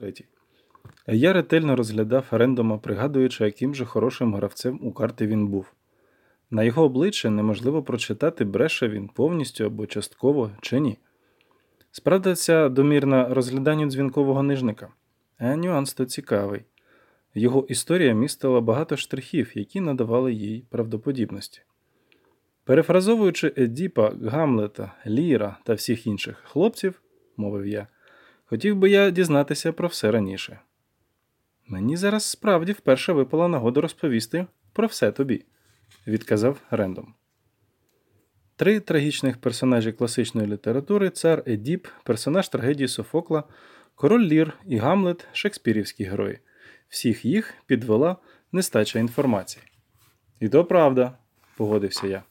Третій. Я ретельно розглядав Рендома, пригадуючи, яким же хорошим гравцем у карти він був. На його обличчя неможливо прочитати, бреше він повністю або частково чи ні. Справдиться домірна розгляданню дзвінкового нижника, а нюанс то цікавий. Його історія містила багато штрихів, які надавали їй правдоподібності. Перефразовуючи Едіпа, Гамлета, Ліра та всіх інших хлопців, мовив я, хотів би я дізнатися про все раніше. Мені зараз справді вперше випала нагода розповісти про все тобі, відказав Рендом. Три трагічних персонажі класичної літератури цар Едіп, персонаж трагедії Софокла, король Лір і Гамлет шекспірівські герої. Всіх їх підвела нестача інформації. І то правда, погодився я.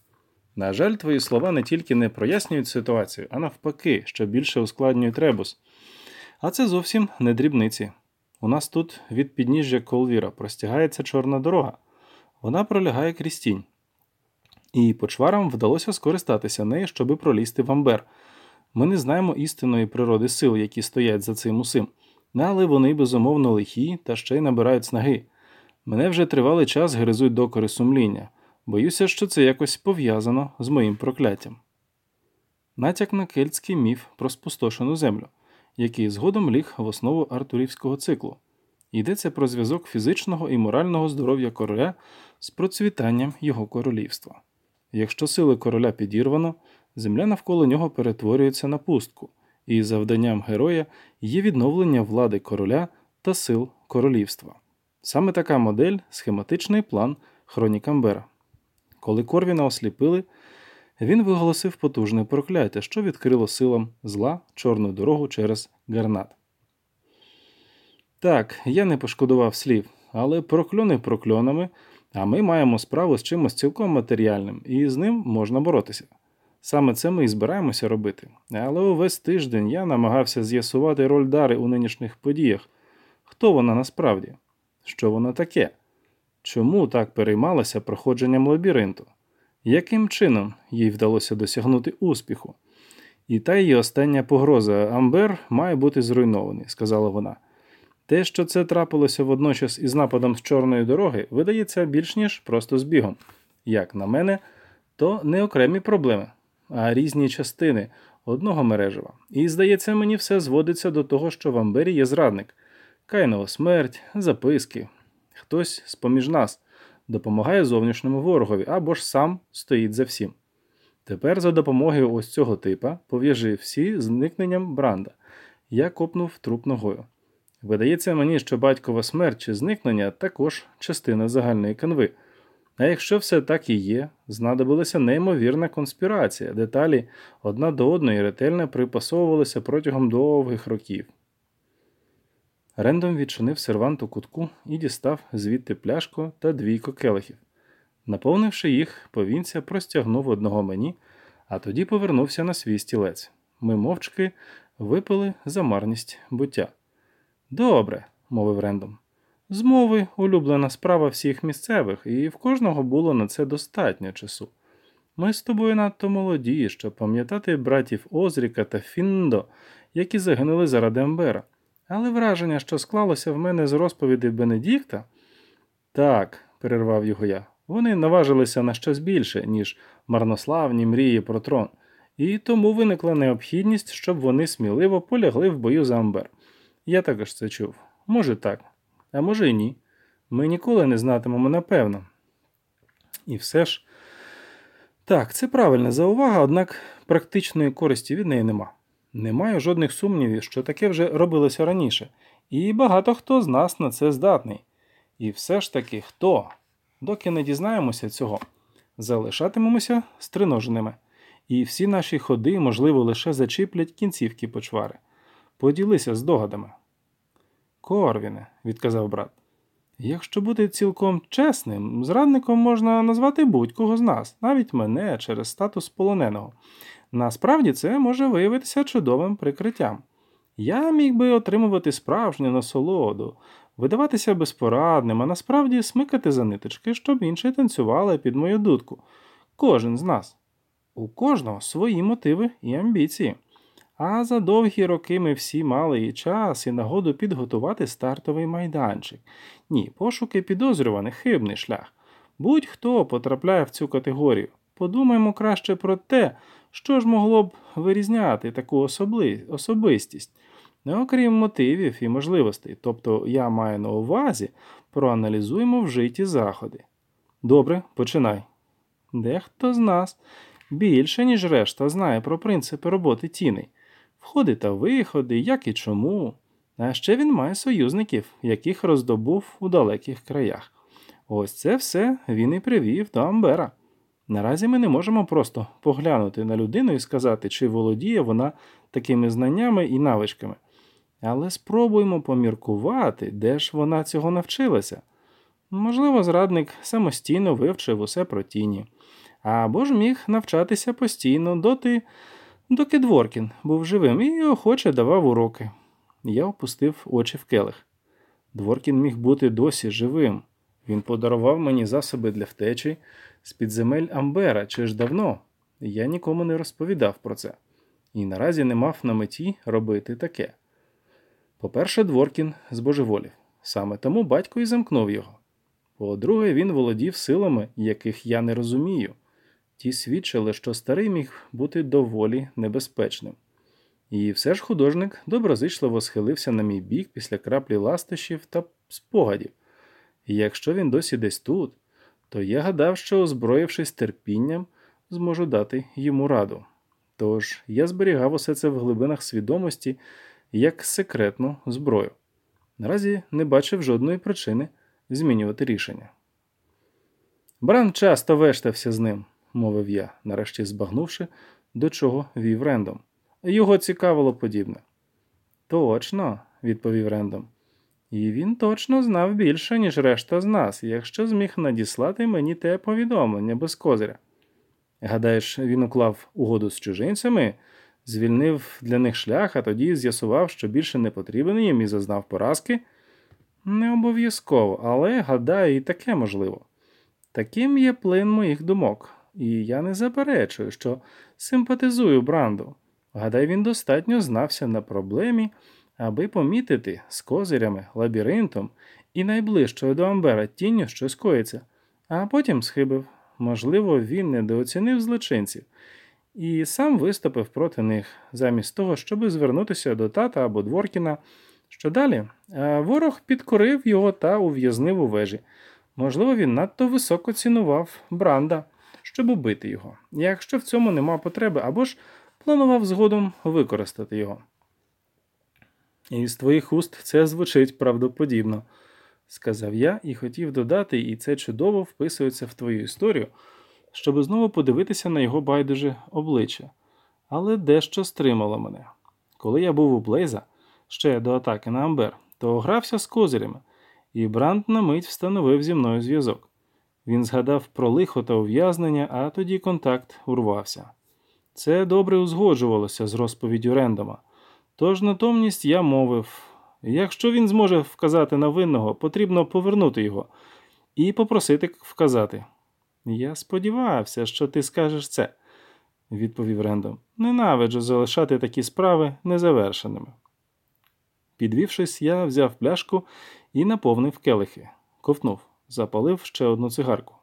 На жаль, твої слова не тільки не прояснюють ситуацію, а навпаки, що більше ускладнюють ребус. А це зовсім не дрібниці. У нас тут від підніжжя Колвіра простягається чорна дорога. Вона пролягає крізь тінь. І почварам вдалося скористатися нею, щоби пролізти в Амбер. Ми не знаємо істинної природи сил, які стоять за цим усим, але вони безумовно лихі та ще й набирають снаги. Мене вже тривалий час гризуть докори сумління. Боюся, що це якось пов'язано з моїм прокляттям. Натяк на кельтський міф про спустошену землю, який згодом ліг в основу артурівського циклу. Йдеться про зв'язок фізичного і морального здоров'я короля з процвітанням його королівства. Якщо сили короля підірвано, земля навколо нього перетворюється на пустку, і завданням героя є відновлення влади короля та сил королівства. Саме така модель схематичний план Хронікамбера. Коли Корвіна осліпили, він виголосив потужне прокляття, що відкрило силам зла чорну дорогу через Гарнат. Так, я не пошкодував слів, але прокльони прокльонами, а ми маємо справу з чимось цілком матеріальним, і з ним можна боротися. Саме це ми і збираємося робити. Але увесь тиждень я намагався з'ясувати роль Дари у нинішніх подіях. Хто вона насправді? Що вона таке? Чому так переймалася проходженням лабіринту? Яким чином їй вдалося досягнути успіху? І та її остання погроза Амбер має бути зруйнований, сказала вона. Те, що це трапилося водночас із нападом з чорної дороги, видається більш ніж просто збігом. Як на мене, то не окремі проблеми, а різні частини одного мережева. І, здається, мені все зводиться до того, що в Амбері є зрадник, Кайнова смерть, записки. Хтось з поміж нас допомагає зовнішньому ворогові або ж сам стоїть за всім. Тепер за допомогою ось цього типа пов'яжи всі зникненням Бранда. Я копнув труп ногою. Видається мені, що батькова смерть чи зникнення також частина загальної канви. А якщо все так і є, знадобилася неймовірна конспірація, деталі одна до одної ретельно припасовувалися протягом довгих років. Рендом відчинив сервант у кутку і дістав звідти пляшку та двійко келихів. Наповнивши їх, повінця простягнув одного мені, а тоді повернувся на свій стілець. Ми мовчки випили за марність буття. Добре, мовив Рендом. Змови улюблена справа всіх місцевих, і в кожного було на це достатньо часу. Ми з тобою надто молоді, щоб пам'ятати братів Озріка та Фіндо, які загинули заради Амбера. Але враження, що склалося в мене з розповіді Бенедікта. Так, перервав його я, вони наважилися на щось більше, ніж марнославні мрії про трон, і тому виникла необхідність, щоб вони сміливо полягли в бою за Амбер. Я також це чув. Може так, а може й ні. Ми ніколи не знатимемо напевно. І все ж. Так, це правильна заувага, однак практичної користі від неї нема. Не маю жодних сумнівів, що таке вже робилося раніше, і багато хто з нас на це здатний. І все ж таки хто, доки не дізнаємося цього, залишатимемося стриноженими, і всі наші ходи, можливо, лише зачіплять кінцівки почвари. Поділися з догадами. Корвіне, відказав брат. Якщо бути цілком чесним, зрадником можна назвати будь-кого з нас, навіть мене через статус полоненого. Насправді це може виявитися чудовим прикриттям. Я міг би отримувати справжню насолоду, видаватися безпорадним, а насправді смикати за ниточки, щоб інші танцювали під мою дудку. Кожен з нас. У кожного свої мотиви і амбіції. А за довгі роки ми всі мали і час, і нагоду підготувати стартовий майданчик. Ні, пошуки підозрюваних хибний шлях. Будь-хто потрапляє в цю категорію. Подумаймо краще про те, що ж могло б вирізняти таку особли... особистість, не окрім мотивів і можливостей. Тобто я маю на увазі, проаналізуємо вжиті заходи. Добре, починай. Дехто з нас більше, ніж решта, знає про принципи роботи тіней, входи та виходи, як і чому. А ще він має союзників, яких роздобув у далеких краях. Ось це все він і привів до Амбера. Наразі ми не можемо просто поглянути на людину і сказати, чи володіє вона такими знаннями і навичками. Але спробуємо поміркувати, де ж вона цього навчилася. Можливо, зрадник самостійно вивчив усе про тіні, або ж міг навчатися постійно, доти, доки Дворкін був живим і охоче давав уроки. Я опустив очі в келих. Дворкін міг бути досі живим. Він подарував мені засоби для втечі з під земель Амбера чи ж давно. Я нікому не розповідав про це, і наразі не мав на меті робити таке. По-перше, Дворкін збожеволів, саме тому батько і замкнув його. По-друге, він володів силами, яких я не розумію. Ті свідчили, що старий міг бути доволі небезпечним. І все ж художник доброзичливо схилився на мій бік після краплі ластощів та спогадів. І якщо він досі десь тут, то я гадав, що, озброївшись терпінням, зможу дати йому раду. Тож я зберігав усе це в глибинах свідомості як секретну зброю. Наразі не бачив жодної причини змінювати рішення. Бран часто вештався з ним, мовив я, нарешті збагнувши, до чого вів рендом. Його цікавило подібне. Точно, відповів рендом. І він точно знав більше, ніж решта з нас, якщо зміг надіслати мені те повідомлення без козиря. Гадаєш, він уклав угоду з чужинцями, звільнив для них шлях, а тоді з'ясував, що більше не потрібен їм і зазнав поразки? Не обов'язково, але гадаю, і таке можливо. Таким є плин моїх думок, і я не заперечую, що симпатизую Бранду. Гадай, він достатньо знався на проблемі, аби помітити з козирями, лабіринтом і найближчою до Амбера тінню що скоїться, а потім схибив. Можливо, він недооцінив злочинців і сам виступив проти них, замість того, щоби звернутися до тата або Дворкіна. Що далі? Ворог підкорив його та ув'язнив у вежі. Можливо, він надто високо цінував Бранда, щоб убити його, якщо в цьому нема потреби, або ж планував згодом використати його. І з твоїх уст це звучить правдоподібно, сказав я і хотів додати, і це чудово вписується в твою історію, щоб знову подивитися на його байдуже обличчя. Але дещо стримало мене. Коли я був у Блейза, ще до атаки на Амбер, то грався з козирями, і Бранд на мить встановив зі мною зв'язок. Він згадав про лихо та ув'язнення, а тоді контакт урвався. Це добре узгоджувалося з розповіддю Рендома. Тож натомність я мовив якщо він зможе вказати на винного, потрібно повернути його і попросити вказати. Я сподівався, що ти скажеш це, відповів Рендом. Ненавиджу залишати такі справи незавершеними. Підвівшись, я взяв пляшку і наповнив келихи, ковтнув, запалив ще одну цигарку.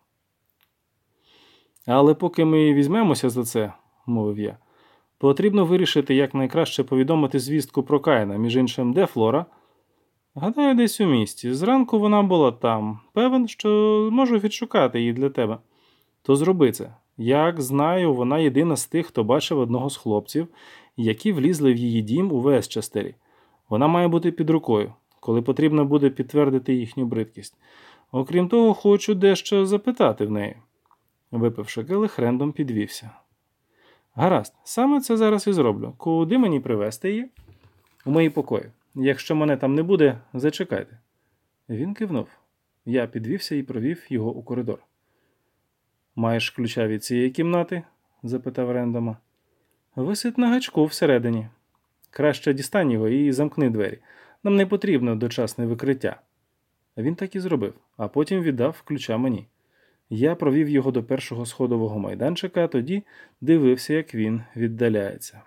Але поки ми візьмемося за це, мовив я, потрібно вирішити, як найкраще повідомити звістку про Каїна, між іншим, де Флора. Гадаю, десь у місті. Зранку вона була там. Певен, що можу відшукати її для тебе. То зроби це. Як знаю, вона єдина з тих, хто бачив одного з хлопців, які влізли в її дім у Вестчестері. Вона має бути під рукою, коли потрібно буде підтвердити їхню бридкість. Окрім того, хочу дещо запитати в неї. Випивши келих, рендом підвівся. Гаразд, саме це зараз і зроблю. Куди мені привезти її? У мої покої. Якщо мене там не буде, зачекайте. Він кивнув. Я підвівся і провів його у коридор. Маєш ключа від цієї кімнати? запитав Рендома. Висить на гачку всередині. Краще дістань його і замкни двері. Нам не потрібно дочасне викриття. Він так і зробив, а потім віддав ключа мені. Я провів його до першого сходового майданчика, тоді дивився, як він віддаляється.